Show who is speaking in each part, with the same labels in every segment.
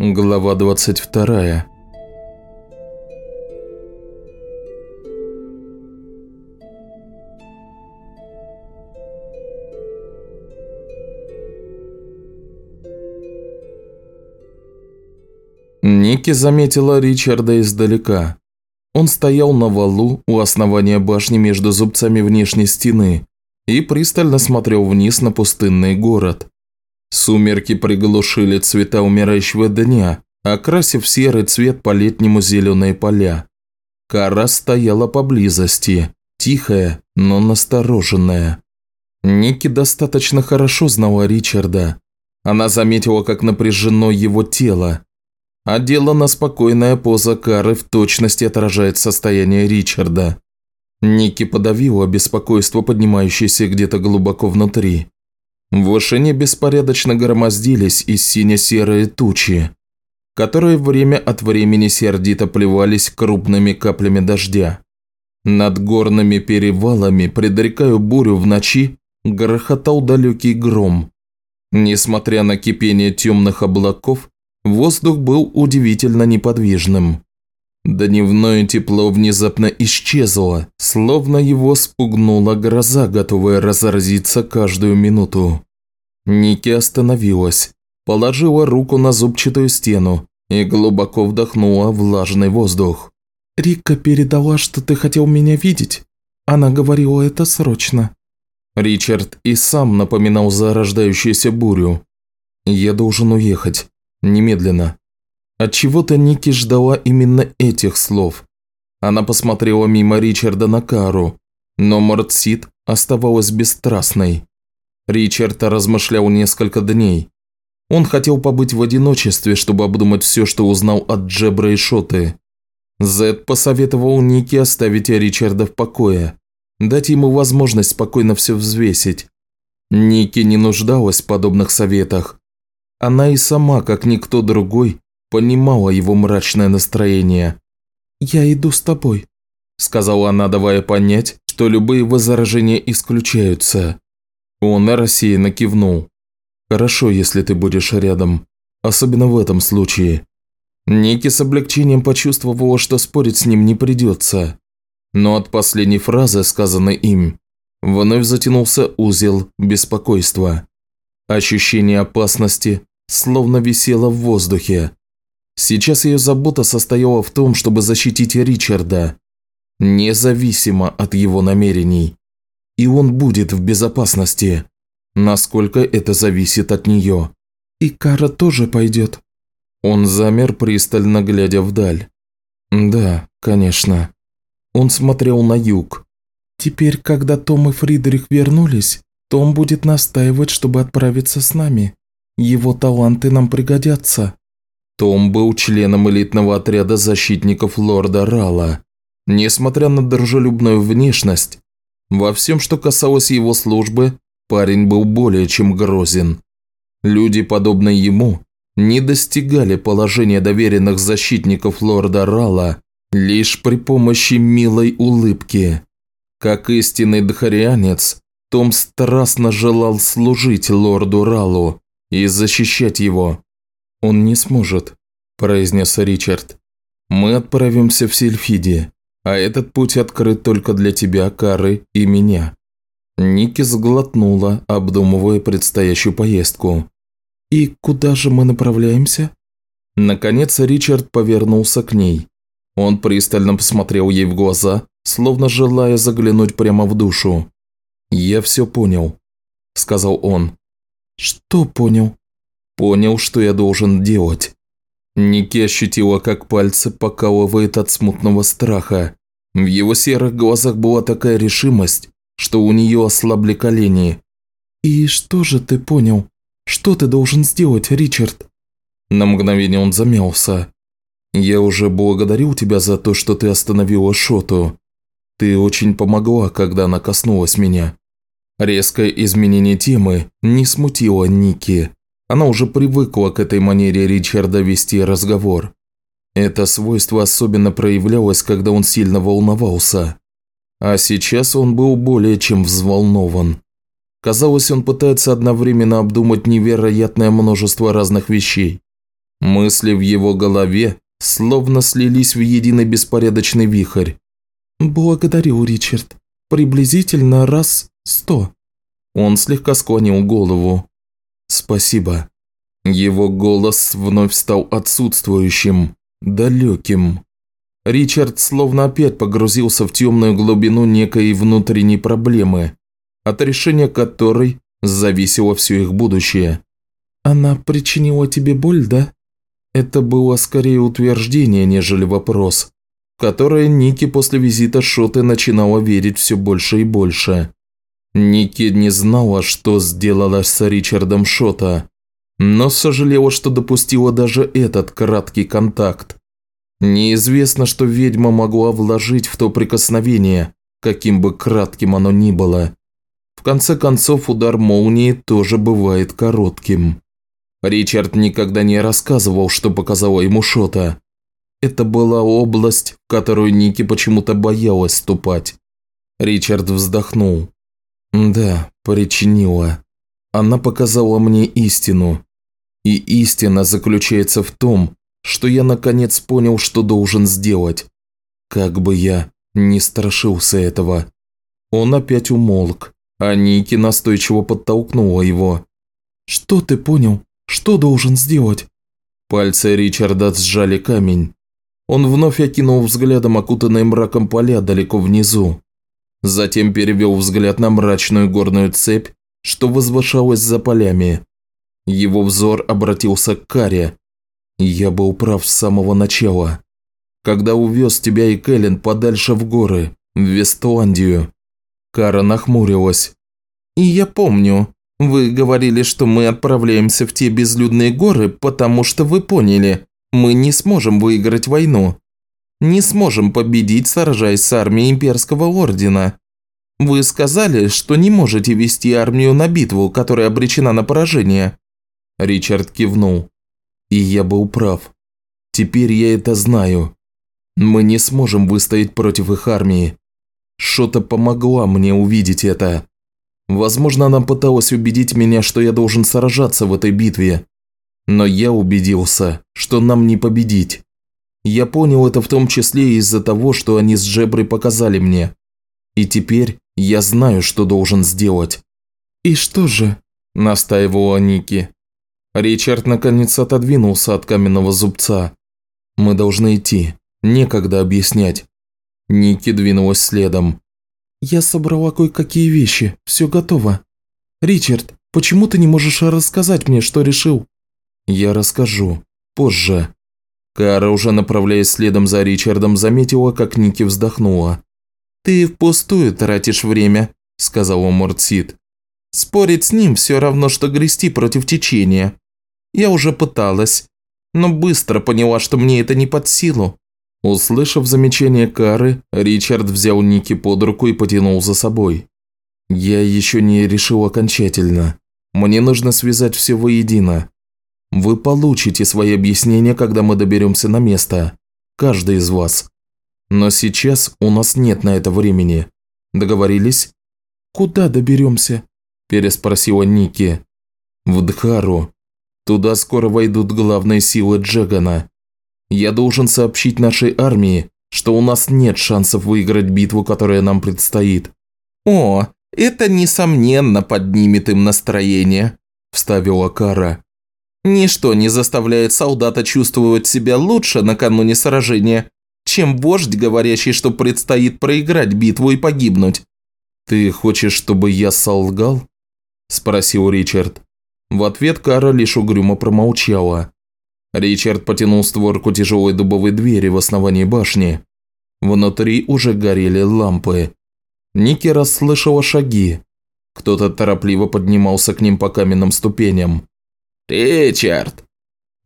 Speaker 1: Глава 22 Ники заметила Ричарда издалека. Он стоял на валу у основания башни между зубцами внешней стены и пристально смотрел вниз на пустынный город. Сумерки приглушили цвета умирающего дня, окрасив серый цвет по-летнему зеленые поля. Кара стояла поблизости, тихая, но настороженная. Ники достаточно хорошо знала Ричарда. Она заметила, как напряжено его тело. Отделана спокойная поза Кары в точности отражает состояние Ричарда. Ники подавила беспокойство, поднимающееся где-то глубоко внутри. В вышине беспорядочно громоздились и сине-серые тучи, которые время от времени сердито плевались крупными каплями дождя. Над горными перевалами, предрекая бурю в ночи, грохотал далекий гром. Несмотря на кипение темных облаков, воздух был удивительно неподвижным. Дневное тепло внезапно исчезло, словно его спугнула гроза, готовая разразиться каждую минуту. Ники остановилась, положила руку на зубчатую стену и глубоко вдохнула влажный воздух.
Speaker 2: «Рика передала, что ты хотел меня видеть. Она говорила это срочно».
Speaker 1: Ричард и сам напоминал зарождающуюся бурю. «Я должен уехать. Немедленно. Отчего-то Ники ждала именно этих слов. Она посмотрела мимо Ричарда на Кару, но Мортсид оставалась бесстрастной. Ричард размышлял несколько дней. Он хотел побыть в одиночестве, чтобы обдумать все, что узнал от Джебра и Шоты. Зед посоветовал Ники оставить Ричарда в покое, дать ему возможность спокойно все взвесить. Ники не нуждалась в подобных советах. Она и сама, как никто другой, понимала его мрачное настроение.
Speaker 2: «Я иду с тобой», – сказала она, давая понять, что любые возражения исключаются.
Speaker 1: Он рассеянно кивнул. «Хорошо, если ты будешь рядом, особенно в этом случае». Ники с облегчением почувствовала, что спорить с ним не придется. Но от последней фразы, сказанной им, вновь затянулся узел беспокойства. Ощущение опасности словно висело в воздухе. Сейчас ее забота состояла в том, чтобы защитить Ричарда, независимо от его намерений. И он будет в безопасности, насколько это зависит от нее.
Speaker 2: И Кара тоже пойдет.
Speaker 1: Он замер, пристально глядя вдаль. Да, конечно. Он смотрел на юг.
Speaker 2: Теперь, когда Том и Фридрих вернулись, Том будет настаивать, чтобы отправиться с нами. Его таланты нам пригодятся.
Speaker 1: Том был членом элитного отряда защитников лорда Рала. Несмотря на дружелюбную внешность, во всем, что касалось его службы, парень был более чем грозен. Люди, подобные ему, не достигали положения доверенных защитников лорда Рала лишь при помощи милой улыбки. Как истинный дхарианец, том страстно желал служить лорду Ралу и защищать его. «Он не сможет», – произнес Ричард. «Мы отправимся в Сильфиди, а этот путь открыт только для тебя, Кары и меня». Ники сглотнула, обдумывая предстоящую поездку.
Speaker 2: «И куда же мы направляемся?»
Speaker 1: Наконец Ричард повернулся к ней. Он пристально посмотрел ей в глаза, словно желая заглянуть прямо в душу. «Я все понял», – сказал он.
Speaker 2: «Что понял?»
Speaker 1: Понял, что я должен делать. Ники ощутила, как пальцы покалывает от смутного страха. В его серых глазах была такая решимость, что у нее ослабли колени.
Speaker 2: «И что же ты понял? Что ты должен сделать, Ричард?»
Speaker 1: На мгновение он замялся. «Я уже благодарил тебя за то, что ты остановила Шоту. Ты очень помогла, когда она коснулась меня». Резкое изменение темы не смутило Ники. Она уже привыкла к этой манере Ричарда вести разговор. Это свойство особенно проявлялось, когда он сильно волновался. А сейчас он был более чем взволнован. Казалось, он пытается одновременно обдумать невероятное множество разных вещей. Мысли в его голове словно слились в единый беспорядочный вихрь.
Speaker 2: «Благодарю, Ричард. Приблизительно раз сто».
Speaker 1: Он слегка склонил голову. «Спасибо». Его голос вновь стал отсутствующим, далеким. Ричард словно опять погрузился в темную глубину некой внутренней проблемы, от решения которой зависело все их будущее.
Speaker 2: «Она причинила тебе боль, да?»
Speaker 1: Это было скорее утверждение, нежели вопрос, в которое Ники после визита Шоты начинала верить все больше и больше. Ники не знала, что сделала с Ричардом Шота, но сожалела, что допустила даже этот краткий контакт. Неизвестно, что ведьма могла вложить в то прикосновение, каким бы кратким оно ни было. В конце концов, удар молнии тоже бывает коротким. Ричард никогда не рассказывал, что показала ему Шота. Это была область, в которую Ники почему-то боялась ступать. Ричард вздохнул. Да, причинила. Она показала мне истину. И истина заключается в том, что я наконец понял, что должен сделать. Как бы я не страшился этого. Он опять умолк, а Ники настойчиво подтолкнула его.
Speaker 2: «Что ты понял?» Что должен сделать?»
Speaker 1: Пальцы Ричарда сжали камень. Он вновь окинул взглядом окутанные мраком поля далеко внизу. Затем перевел взгляд на мрачную горную цепь, что возвышалась за полями. Его взор обратился к Каре. «Я был прав с самого начала. Когда увез тебя и Кэлен подальше в горы, в Вестландию». Кара нахмурилась.
Speaker 2: «И я помню. Вы говорили, что мы отправляемся в те безлюдные горы, потому что вы поняли, мы не сможем выиграть войну. Не сможем победить, сражаясь с армией Имперского Ордена. Вы сказали, что не можете вести армию на битву, которая обречена на поражение».
Speaker 1: Ричард кивнул. «И я был прав. Теперь я это знаю. Мы не сможем выстоять против их армии. Что-то помогла мне увидеть это. Возможно, она пыталась убедить меня, что я должен сражаться в этой битве. Но я убедился, что нам не победить. Я понял это в том числе из-за того, что они с Джеброй показали мне. И теперь я знаю, что должен сделать.
Speaker 2: «И что же?» – настаивала Ники.
Speaker 1: Ричард наконец отодвинулся от каменного зубца. «Мы должны идти. Некогда объяснять». Ники двинулась следом.
Speaker 2: «Я собрала кое-какие вещи, все готово. Ричард, почему ты не можешь рассказать мне, что решил?»
Speaker 1: «Я расскажу. Позже». Кара, уже направляясь следом за Ричардом, заметила, как Ники вздохнула.
Speaker 2: «Ты впустую тратишь время», – сказала Мортсид. «Спорить с ним все равно, что грести против течения. Я уже пыталась, но быстро поняла, что мне это не под силу.
Speaker 1: Услышав замечание Кары, Ричард взял Ники под руку и потянул за собой. «Я еще не решил окончательно. Мне нужно связать все воедино. Вы получите свои объяснения, когда мы доберемся на место. Каждый из вас. Но сейчас у нас нет на это времени. Договорились?»
Speaker 2: «Куда доберемся?»
Speaker 1: – переспросила Ники. «В Дхару. Туда скоро войдут главные силы Джегана. Я должен сообщить нашей армии, что у нас нет шансов выиграть битву, которая нам предстоит».
Speaker 2: «О, это, несомненно, поднимет им настроение», – вставила Кара. «Ничто не заставляет солдата чувствовать себя лучше накануне сражения, чем вождь, говорящий, что предстоит проиграть битву и погибнуть».
Speaker 1: «Ты хочешь, чтобы я солгал?» – спросил Ричард. В ответ Кара лишь угрюмо промолчала. Ричард потянул створку тяжелой дубовой двери в основании башни. Внутри уже горели лампы. Ники расслышала шаги. Кто-то торопливо поднимался к ним по каменным ступеням.
Speaker 2: «Ричард!»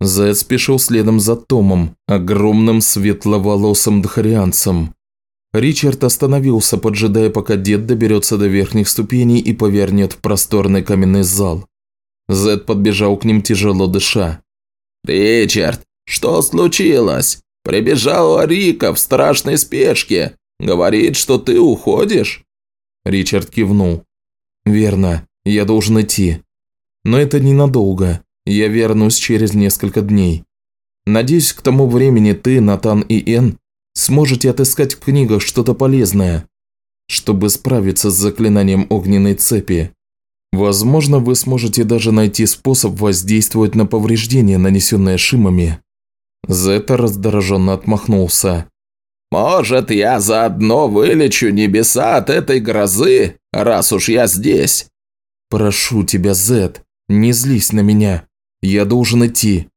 Speaker 1: Зед спешил следом за Томом, огромным светловолосым дхарианцем. Ричард остановился, поджидая, пока дед доберется до верхних ступеней и повернет в просторный каменный зал. Зед подбежал к ним, тяжело дыша.
Speaker 2: «Ричард, что случилось? Прибежала Рика в страшной спешке. Говорит, что ты уходишь?»
Speaker 1: Ричард кивнул. «Верно, я должен идти. Но это ненадолго. Я вернусь через несколько дней. Надеюсь, к тому времени ты, Натан и Эн сможете отыскать в книгах что-то полезное, чтобы справиться с заклинанием огненной цепи. Возможно, вы сможете даже найти способ воздействовать на повреждения, нанесенные шимами. Зета раздраженно отмахнулся.
Speaker 2: «Может, я заодно вылечу небеса от этой грозы, раз уж я здесь?»
Speaker 1: «Прошу тебя, Зет, не злись на меня. Я должен идти».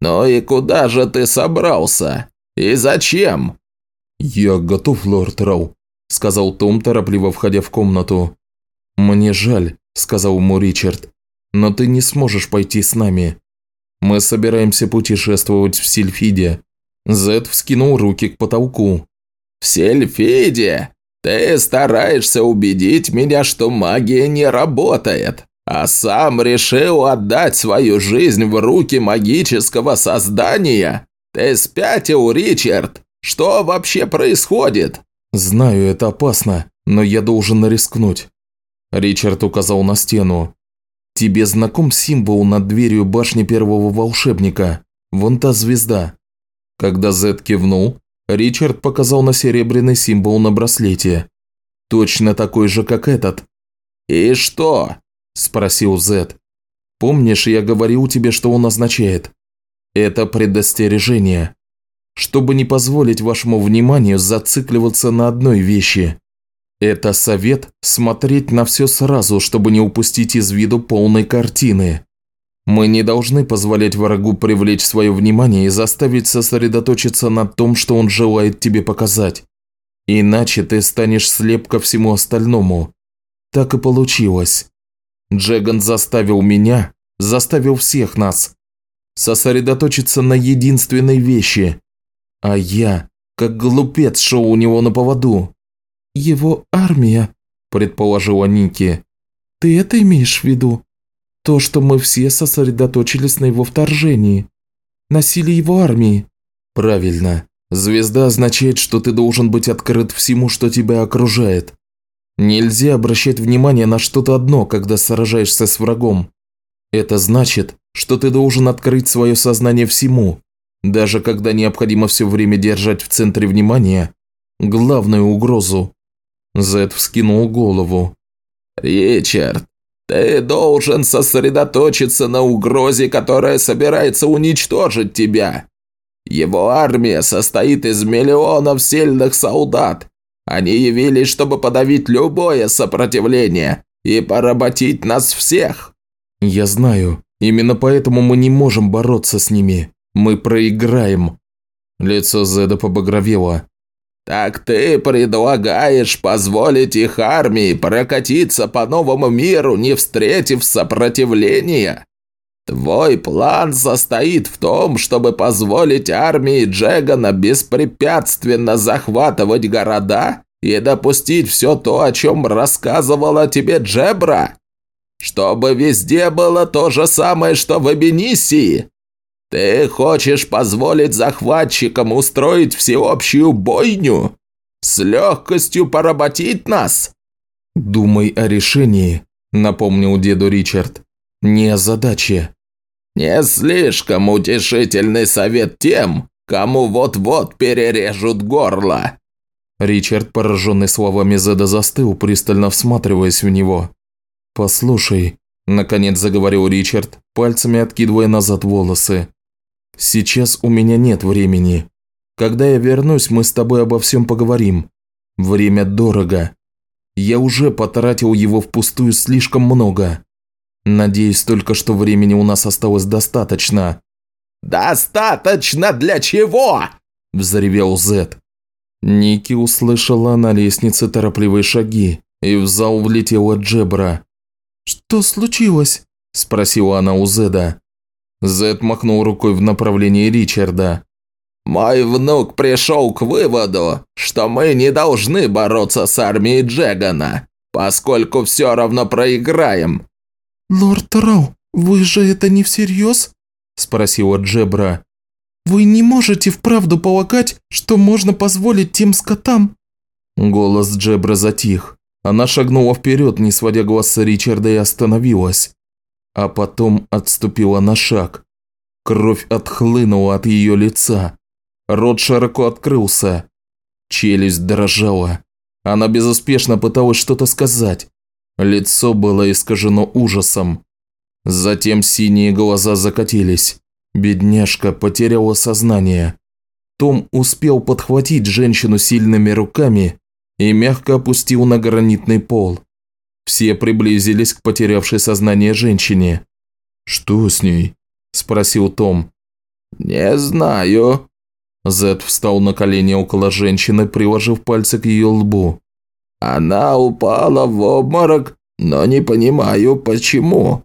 Speaker 2: «Ну и куда же ты собрался? И зачем?»
Speaker 1: «Я готов, лорд Рау», – сказал Том, торопливо входя в комнату. «Мне жаль, – сказал ему Ричард. «Но ты не сможешь пойти с нами. Мы собираемся путешествовать в Сильфиде». Зед вскинул руки к потолку.
Speaker 2: «В Сильфиде? Ты стараешься убедить меня, что магия не работает, а сам решил отдать свою жизнь в руки магического создания? Ты спятил, Ричард? Что вообще происходит?»
Speaker 1: «Знаю, это опасно, но я должен рискнуть. Ричард указал на стену. «Тебе знаком символ над дверью башни первого волшебника? Вон та звезда». Когда Зед кивнул, Ричард показал на серебряный символ на браслете. «Точно такой же, как этот».
Speaker 2: «И что?» – спросил Зед.
Speaker 1: «Помнишь, я говорил тебе, что он означает? Это предостережение. Чтобы не позволить вашему вниманию зацикливаться на одной вещи. Это совет смотреть на все сразу, чтобы не упустить из виду полной картины. Мы не должны позволять врагу привлечь свое внимание и заставить сосредоточиться на том, что он желает тебе показать. Иначе ты станешь слеп ко всему остальному. Так и получилось. Джеган заставил меня, заставил всех нас сосредоточиться на единственной вещи. А я, как глупец, шел у него на поводу. «Его армия», – предположила Ники. «Ты это имеешь в виду? То, что мы все сосредоточились на его вторжении, на силе его армии?» «Правильно. Звезда означает, что ты должен быть открыт всему, что тебя окружает. Нельзя обращать внимание на что-то одно, когда сражаешься с врагом. Это значит, что ты должен открыть свое сознание всему, даже когда необходимо все время держать в центре внимания главную угрозу. Зед вскинул голову.
Speaker 2: «Ричард, ты должен сосредоточиться на угрозе, которая собирается уничтожить тебя. Его армия состоит из миллионов сильных солдат. Они явились, чтобы подавить любое сопротивление и поработить нас всех».
Speaker 1: «Я знаю. Именно поэтому мы не можем бороться с ними. Мы проиграем». Лицо Зеда побагровело.
Speaker 2: «Так ты предлагаешь позволить их армии прокатиться по новому миру, не встретив сопротивления? Твой план состоит в том, чтобы позволить армии Джегана беспрепятственно захватывать города и допустить все то, о чем рассказывала тебе Джебра? Чтобы везде было то же самое, что в Эбенисии?» Ты хочешь позволить захватчикам устроить всеобщую бойню? С легкостью поработить нас?»
Speaker 1: «Думай о решении», – напомнил деду Ричард. «Не о задаче».
Speaker 2: «Не слишком утешительный совет тем, кому вот-вот перережут горло».
Speaker 1: Ричард, пораженный словами Зеда, застыл, пристально всматриваясь в него. «Послушай», – наконец заговорил Ричард, пальцами откидывая назад волосы. Сейчас у меня нет времени. Когда я вернусь, мы с тобой обо всем поговорим. Время дорого. Я уже потратил его впустую слишком много. Надеюсь только, что времени у нас осталось достаточно».
Speaker 2: «Достаточно для чего?» – взревел Зет.
Speaker 1: Ники услышала на лестнице торопливые шаги, и в зал влетела Джебра. «Что случилось?» – спросила она у Зеда. Зед махнул рукой в направлении Ричарда.
Speaker 2: «Мой внук пришел к выводу, что мы не должны бороться с армией Джегана, поскольку все равно проиграем».
Speaker 3: «Лорд Рау, вы же это не всерьез?» – спросила Джебра. «Вы не можете вправду полагать, что можно позволить тем скотам?»
Speaker 1: Голос Джебра затих. Она шагнула вперед, не сводя глаз с Ричарда и остановилась а потом отступила на шаг. Кровь отхлынула от ее лица. Рот широко открылся. Челюсть дрожала. Она безуспешно пыталась что-то сказать. Лицо было искажено ужасом. Затем синие глаза закатились. Бедняжка потеряла сознание. Том успел подхватить женщину сильными руками и мягко опустил на гранитный пол. Все приблизились к потерявшей сознание женщине. «Что с ней?» – спросил Том.
Speaker 2: «Не знаю».
Speaker 1: Зед встал на колени около женщины, приложив пальцы к ее лбу.
Speaker 2: «Она упала в обморок, но не понимаю, почему».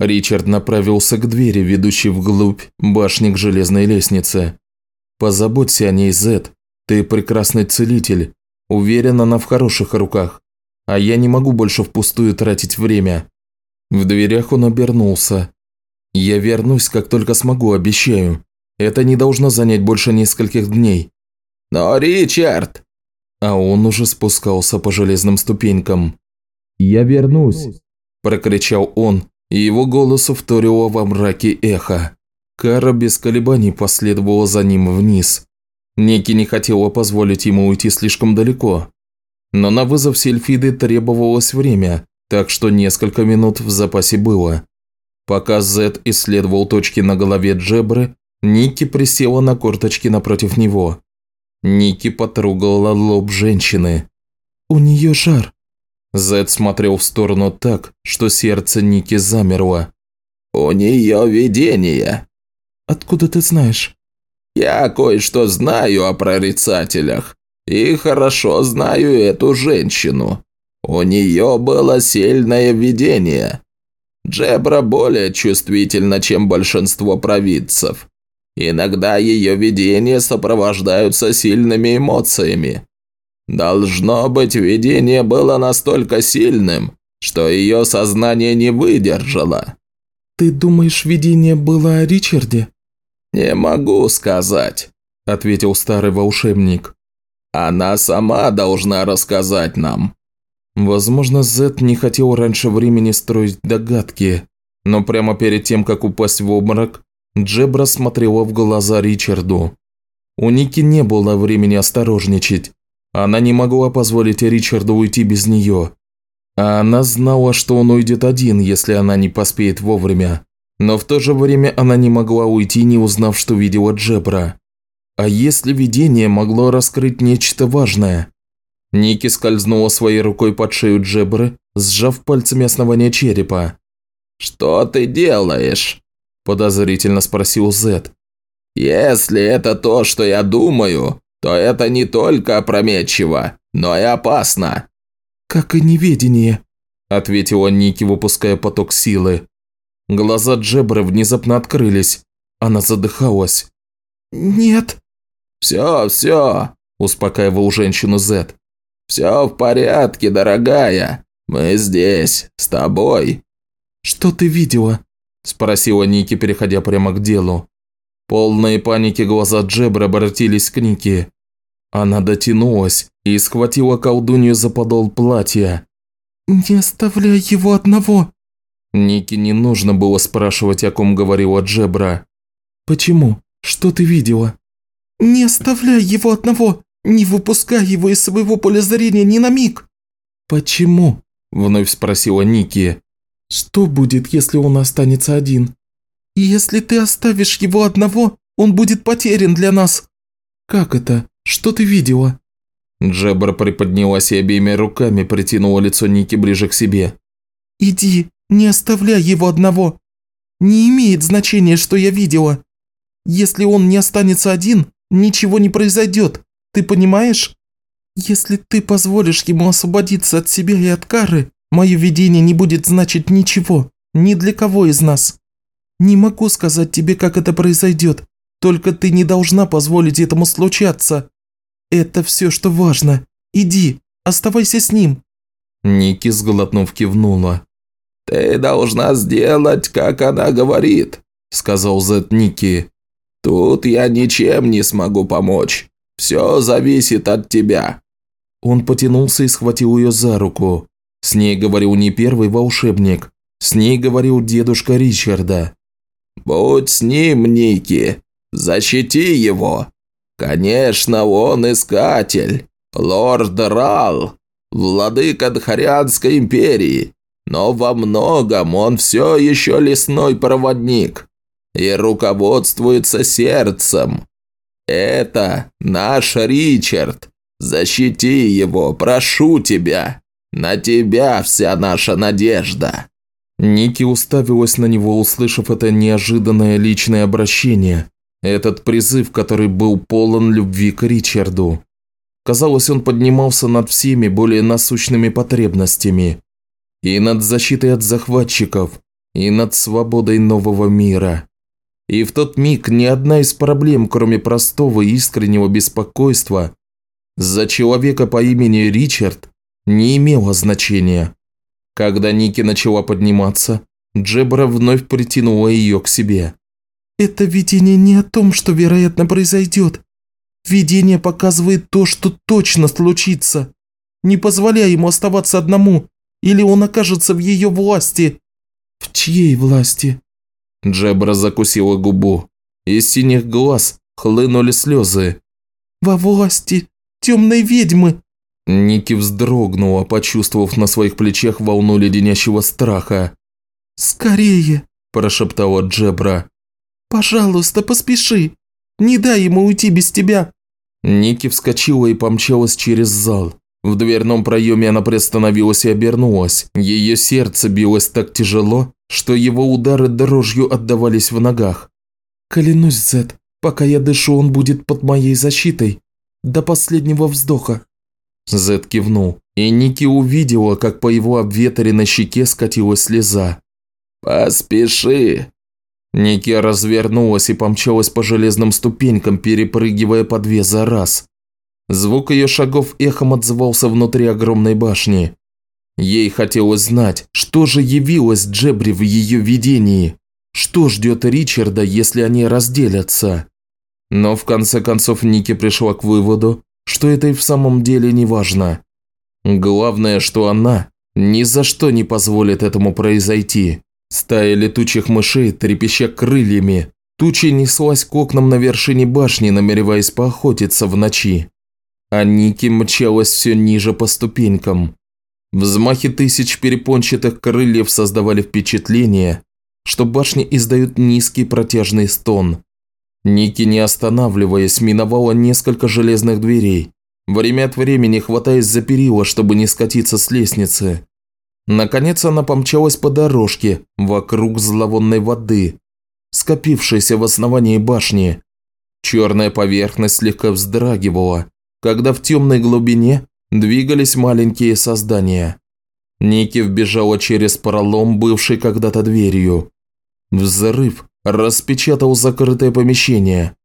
Speaker 1: Ричард направился к двери, ведущей вглубь башни к железной лестнице. «Позаботься о ней, Зет. Ты прекрасный целитель. Уверен, она в хороших руках. А я не могу больше впустую тратить время». В дверях он обернулся. «Я вернусь, как только смогу, обещаю. Это не должно занять больше нескольких дней».
Speaker 2: «Но, Ричард!»
Speaker 1: А он уже спускался по железным ступенькам. «Я вернусь!» – прокричал он, и его голосу вторило во мраке эхо. Кара без колебаний последовала за ним вниз. Ники не хотела позволить ему уйти слишком далеко. Но на вызов Сельфиды требовалось время, так что несколько минут в запасе было. Пока Зет исследовал точки на голове Джебры, Ники присела на корточки напротив него. Ники потрогала лоб женщины. «У нее жар», Зед смотрел в сторону так, что сердце Ники замерло.
Speaker 2: «У нее видение».
Speaker 3: «Откуда ты знаешь?»
Speaker 2: «Я кое-что знаю о прорицателях. И хорошо знаю эту женщину. У нее было сильное видение. Джебра более чувствительна, чем большинство провидцев. Иногда ее видения сопровождаются сильными эмоциями. Должно быть, видение было настолько сильным, что ее сознание не выдержало.
Speaker 3: «Ты думаешь, видение было о Ричарде?»
Speaker 2: «Не могу сказать», – ответил старый волшебник. «Она сама должна рассказать нам».
Speaker 1: Возможно, Зет не хотел раньше времени строить догадки, но прямо перед тем, как упасть в обморок, Джебра смотрела в глаза Ричарду. У Ники не было времени осторожничать. Она не могла позволить Ричарду уйти без нее. А она знала, что он уйдет один, если она не поспеет вовремя. Но в то же время она не могла уйти, не узнав, что видела Джебра. А если видение могло раскрыть нечто важное? Ники скользнула своей рукой под шею Джебры, сжав пальцами основание черепа.
Speaker 2: «Что ты делаешь?» – подозрительно спросил Зет. «Если это то, что я думаю, то это не только опрометчиво, но и опасно».
Speaker 3: «Как и неведение», –
Speaker 1: ответила Ники, выпуская поток силы. Глаза Джебры внезапно открылись. Она задыхалась.
Speaker 3: «Нет».
Speaker 2: «Все, все», – успокаивал женщину Зет. «Все в порядке, дорогая. Мы здесь, с тобой».
Speaker 3: «Что ты видела?»
Speaker 1: – спросила Ники, переходя прямо к делу. Полные паники глаза Джебры обратились к Нике. Она дотянулась и схватила колдунью за подол платья.
Speaker 3: «Не оставляй его одного!»
Speaker 1: Нике не нужно было спрашивать, о ком говорила Джебра.
Speaker 3: «Почему? Что ты видела?» «Не оставляй его одного! Не выпускай его из своего поля зрения ни на миг!»
Speaker 1: «Почему?» – вновь спросила Ники.
Speaker 3: «Что будет, если он останется один?» «Если ты оставишь его одного, он будет потерян для нас». «Как это? Что ты видела?»
Speaker 1: Джебра приподнялась и обеими руками притянула лицо Ники ближе к себе.
Speaker 3: «Иди, не оставляй его одного. Не имеет значения, что я видела. Если он не останется один, ничего не произойдет, ты понимаешь? Если ты позволишь ему освободиться от себя и от кары, мое видение не будет значить ничего, ни для кого из нас. Не могу сказать тебе, как это произойдет, только ты не должна позволить этому случаться. «Это все, что важно. Иди, оставайся с ним».
Speaker 1: Ники, сглотнув, кивнула.
Speaker 2: «Ты должна сделать, как она говорит», – сказал Зет Ники. «Тут я ничем не смогу помочь. Все зависит от тебя».
Speaker 1: Он потянулся и схватил ее за руку. С ней говорил не первый волшебник. С ней говорил дедушка Ричарда.
Speaker 2: Будь с ним, Ники, защити его. Конечно, он искатель, лорд Рал, владыка Дхарианской империи, но во многом он все еще лесной проводник и руководствуется сердцем. Это наш Ричард. Защити его, прошу тебя. На тебя вся наша надежда».
Speaker 1: Ники уставилась на него, услышав это неожиданное личное обращение, этот призыв, который был полон любви к Ричарду. Казалось, он поднимался над всеми более насущными потребностями. И над защитой от захватчиков, и над свободой нового мира. И в тот миг ни одна из проблем, кроме простого искреннего беспокойства, за человека по имени Ричард не имела значения. Когда Ники начала подниматься, Джебра вновь притянула ее к себе.
Speaker 3: «Это видение не о том, что вероятно произойдет. Видение показывает то, что точно случится. Не позволяй ему оставаться одному, или он окажется в ее власти». «В чьей власти?»
Speaker 1: Джебра закусила губу. Из синих глаз хлынули слезы.
Speaker 3: «Во власти темной ведьмы!»
Speaker 1: Ники вздрогнула, почувствовав на своих плечах волну леденящего страха.
Speaker 3: «Скорее!»
Speaker 1: – прошептала Джебра.
Speaker 3: «Пожалуйста, поспеши! Не дай ему уйти без тебя!»
Speaker 1: Ники вскочила и помчалась через зал. В дверном проеме она приостановилась и обернулась. Ее сердце билось так тяжело, что его удары дрожью отдавались в ногах.
Speaker 3: «Клянусь, Зет, пока я дышу, он будет под моей защитой. До последнего вздоха».
Speaker 1: Зет кивнул, и Ники увидела, как по его обветренной щеке скатилась слеза.
Speaker 2: «Поспеши!»
Speaker 1: Ники развернулась и помчалась по железным ступенькам, перепрыгивая по две за раз. Звук ее шагов эхом отзывался внутри огромной башни. Ей хотелось знать, что же явилось Джебри в ее видении. Что ждет Ричарда, если они разделятся? Но в конце концов Ники пришла к выводу, что это и в самом деле не важно. Главное, что она ни за что не позволит этому произойти. Стая летучих мышей, трепеща крыльями, тучей неслась к окнам на вершине башни, намереваясь поохотиться в ночи. А Ники мчалась все ниже по ступенькам. Взмахи тысяч перепончатых крыльев создавали впечатление, что башни издают низкий протяжный стон. Ники, не останавливаясь, миновала несколько железных дверей, время от времени хватаясь за перила, чтобы не скатиться с лестницы. Наконец она помчалась по дорожке вокруг зловонной воды, скопившейся в основании башни. Черная поверхность слегка вздрагивала, когда в темной глубине двигались маленькие создания. Ники вбежала через пролом, бывший когда-то дверью. Взрыв распечатал закрытое помещение.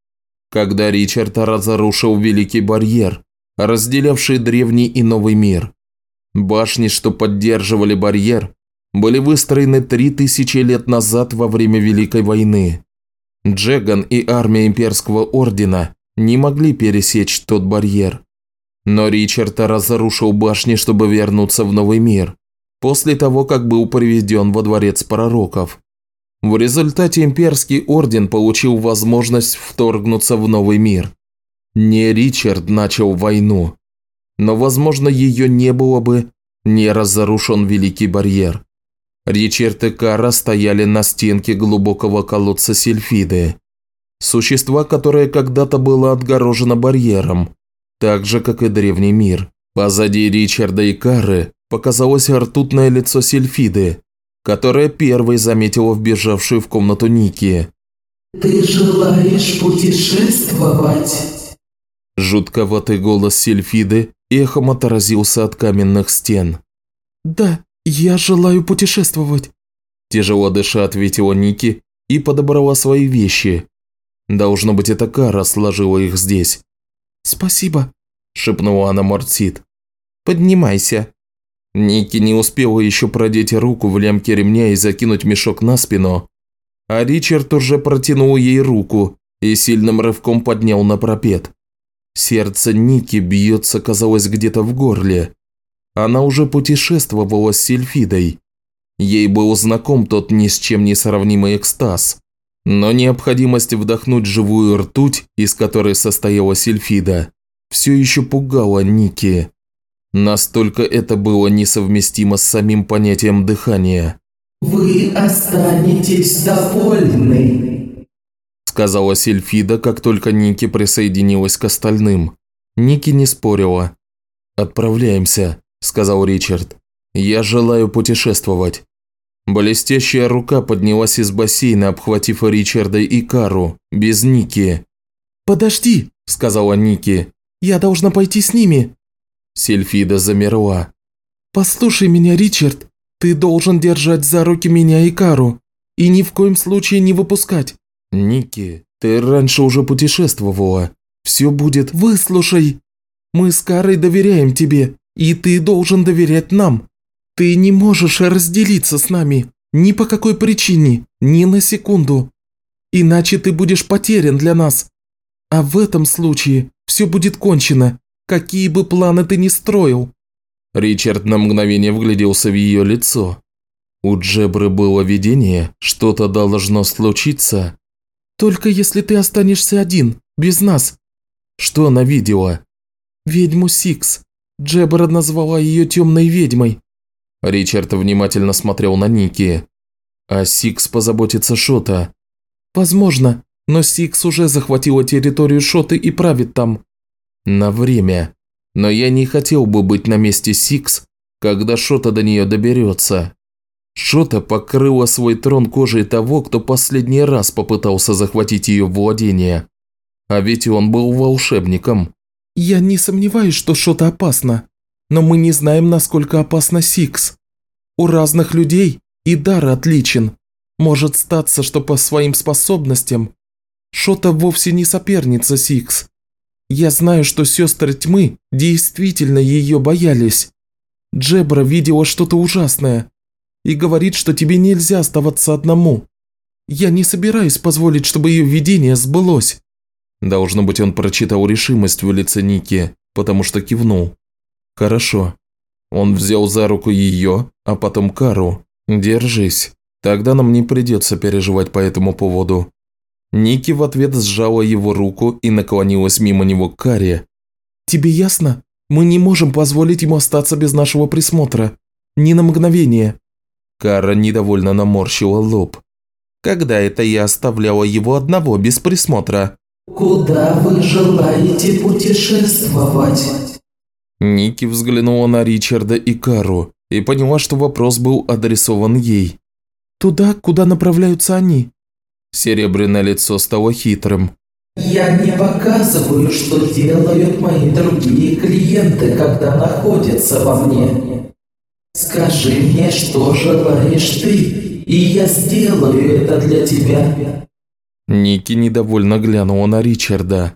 Speaker 1: Когда Ричард разрушил Великий барьер, разделявший древний и новый мир. Башни, что поддерживали барьер, были выстроены три тысячи лет назад во время Великой войны. Джеган и армия Имперского Ордена не могли пересечь тот барьер. Но Ричард разрушил башни, чтобы вернуться в новый мир, после того, как был приведен во дворец пророков. В результате имперский орден получил возможность вторгнуться в новый мир. Не Ричард начал войну, но, возможно, ее не было бы, не разрушен Великий барьер. Ричард и Кара стояли на стенке глубокого колодца Сильфиды. Существа, которое когда-то было отгорожено барьером, так же, как и древний мир. Позади Ричарда и Кары показалось ртутное лицо Сильфиды, которая первой заметила вбежавшую в комнату Ники.
Speaker 4: «Ты желаешь путешествовать?»
Speaker 1: Жутковатый голос Сильфиды эхом отразился от каменных стен.
Speaker 3: «Да, я желаю путешествовать», – тяжело дыша ответила Ники и подобрала свои вещи. Должно быть, эта кара сложила их здесь. «Спасибо», – шепнула она Мортсит. «Поднимайся», Ники не успела еще продеть руку в лямке ремня и закинуть мешок на спину, а Ричард уже протянул ей руку и сильным рывком поднял на пропет. Сердце Ники бьется, казалось, где-то в горле. Она уже путешествовала с Сильфидой. Ей был знаком тот ни с чем не сравнимый экстаз.
Speaker 1: Но необходимость вдохнуть живую ртуть, из которой состояла сильфида, все еще пугала Ники. Настолько это было несовместимо с самим понятием дыхания.
Speaker 4: «Вы останетесь довольны», –
Speaker 1: сказала Сильфида, как только Ники присоединилась к остальным. Ники не спорила. «Отправляемся», – сказал Ричард. «Я желаю путешествовать». Блестящая рука поднялась из бассейна, обхватив Ричарда и Кару, без Ники.
Speaker 3: «Подожди», – сказала Ники. «Я должна пойти с ними».
Speaker 1: Сильфида замерла.
Speaker 3: «Послушай меня, Ричард. Ты должен держать за руки меня и Кару. И ни в коем случае не выпускать».
Speaker 1: «Ники, ты раньше уже путешествовала. Все будет...»
Speaker 3: «Выслушай. Мы с Карой доверяем тебе, и ты должен доверять нам. Ты не можешь разделиться с нами. Ни по какой причине, ни на секунду. Иначе ты будешь потерян для нас. А в этом случае все будет кончено, какие бы планы ты ни строил».
Speaker 1: Ричард на мгновение вгляделся в ее лицо. У Джебры было видение, что-то должно случиться.
Speaker 3: «Только если ты останешься один, без нас».
Speaker 1: «Что она видела?»
Speaker 3: «Ведьму Сикс. Джебра назвала ее темной ведьмой».
Speaker 1: Ричард внимательно смотрел на Ники. «О Сикс позаботится Шота?»
Speaker 3: «Возможно, но Сикс уже захватила территорию Шоты и правит там».
Speaker 1: «На время. Но я не хотел бы быть на месте Сикс, когда Шота до нее доберется. Шота покрыла свой трон кожей того, кто последний раз попытался захватить ее владение. А ведь он был волшебником.
Speaker 3: «Я не сомневаюсь, что Шота опасна, но мы не знаем, насколько опасна Сикс. У разных людей и дар отличен. Может статься, что по своим способностям Шота вовсе не соперница Сикс. Я знаю, что сестры тьмы действительно ее боялись. Джебра видела что-то ужасное и говорит, что тебе нельзя оставаться одному. Я не собираюсь позволить, чтобы ее видение сбылось».
Speaker 1: Должно быть, он прочитал решимость в лице Ники, потому что кивнул. «Хорошо». Он взял за руку ее, а потом Кару. «Держись. Тогда нам не придется переживать по этому поводу. Ники в ответ сжала его руку и наклонилась мимо него к Каре.
Speaker 3: «Тебе ясно? Мы не можем позволить ему остаться без нашего присмотра. Ни на мгновение».
Speaker 1: Кара недовольно наморщила лоб. «Когда это я оставляла его одного без присмотра?»
Speaker 4: «Куда вы желаете путешествовать?»
Speaker 1: Ники взглянула на Ричарда и Кару и поняла, что вопрос был адресован ей.
Speaker 3: «Туда, куда направляются они»,
Speaker 1: Серебряное лицо стало хитрым.
Speaker 4: «Я не показываю, что делают мои другие клиенты, когда находятся во мне. Скажи мне, что желаешь ты, и я сделаю это для тебя».
Speaker 1: Ники недовольно глянула на Ричарда.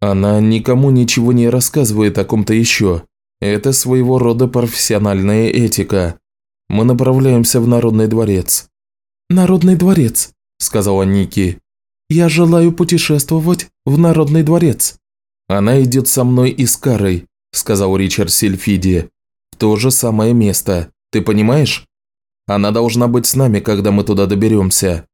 Speaker 1: Она никому ничего не рассказывает о ком-то еще. Это своего рода профессиональная этика. Мы направляемся в Народный дворец.
Speaker 3: Народный дворец сказала Ники. «Я желаю путешествовать в Народный дворец».
Speaker 1: «Она идет со мной и с Карой», – сказал Ричард Сильфиди. «В то же самое место. Ты понимаешь? Она должна быть с нами, когда мы туда доберемся».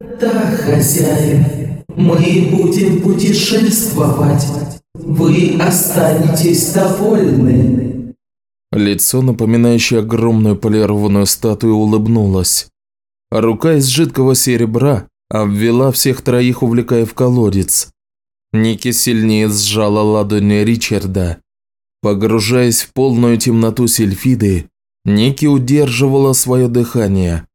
Speaker 4: «Да, хозяин, мы будем путешествовать. Вы останетесь довольны».
Speaker 1: Лицо, напоминающее огромную полированную статую, улыбнулось. Рука из жидкого серебра обвела всех троих, увлекая в колодец. Ники сильнее сжала ладони Ричарда. Погружаясь в полную темноту сельфиды, Ники удерживала свое дыхание.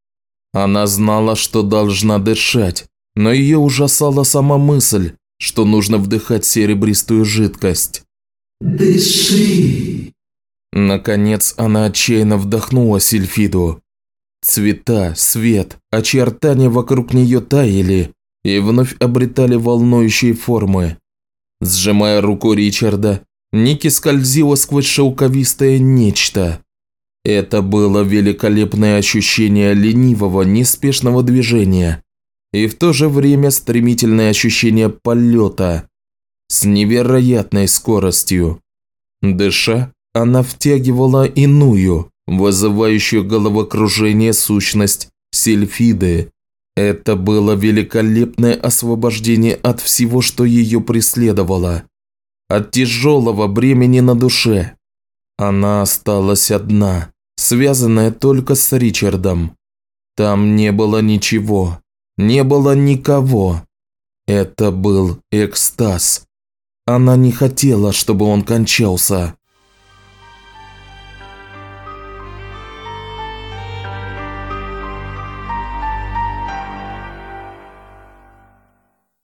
Speaker 1: Она знала, что должна дышать, но ее ужасала сама мысль, что нужно вдыхать серебристую жидкость.
Speaker 4: «Дыши!»
Speaker 1: Наконец она отчаянно вдохнула сельфиду. Цвета, свет, очертания вокруг нее таяли и вновь обретали волнующие формы. Сжимая руку Ричарда, Ники скользила сквозь шелковистое нечто. Это было великолепное ощущение ленивого, неспешного движения и в то же время стремительное ощущение полета с невероятной скоростью. Дыша, она втягивала иную, вызывающую головокружение сущность Сильфиды. Это было великолепное освобождение от всего, что ее преследовало. От тяжелого бремени на душе. Она осталась одна, связанная только с Ричардом. Там не было ничего, не было никого. Это был экстаз. Она не хотела, чтобы он кончался.